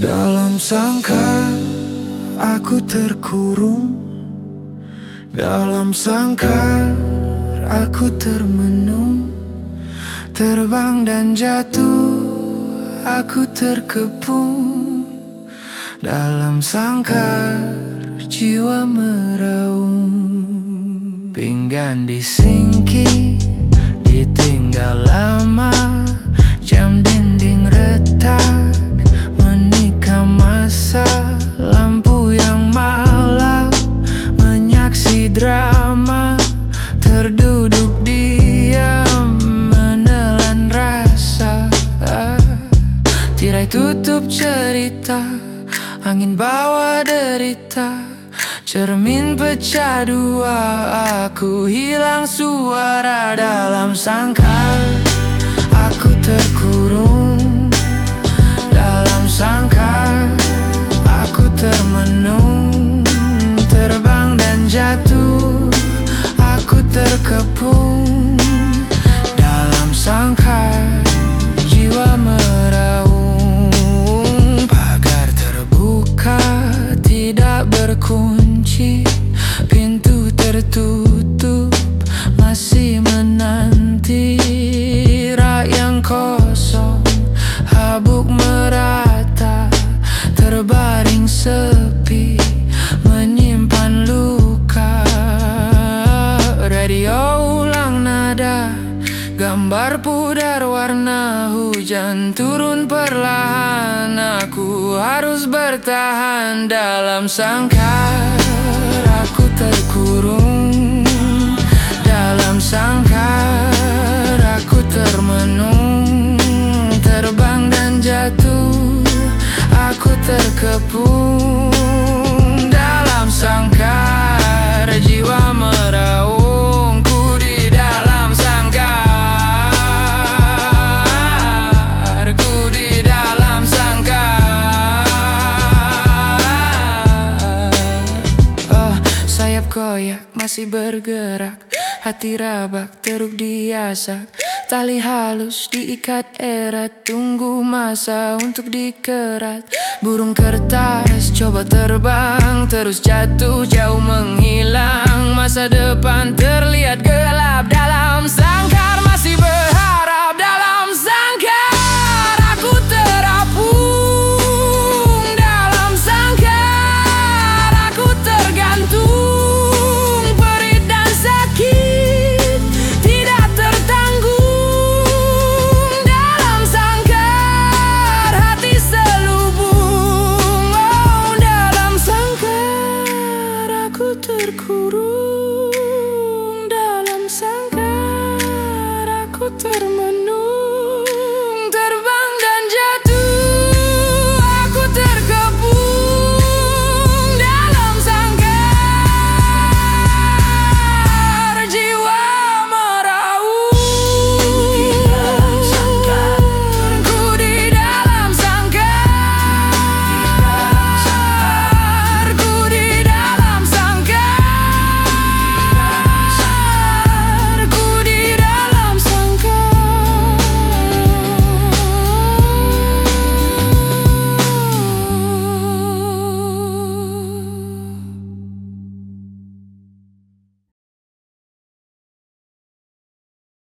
Dalam sangkar aku terkurung. Dalam sangkar aku termenung. Terbang dan jatuh aku terkepung. Dalam sangkar jiwa meraung. Pinggan disingki ditinggal lama drama Terduduk diam menelan rasa. Tirai tutup cerita Angin bawa derita. Cermin pecah dua Aku hilang suara dalam sangkar sepi Menyimpan luka. Radio ulang nada Gambar pudar warna hujan turun perlahan. Aku harus bertahan dalam sangkar sayap koyak masih bergerak. Hati rabak teruk diasak. Tali halus diikat erat. Tunggu masa untuk dikerat. Burung kertas coba terbang. Terus jatuh jauh menghilang. Masa depan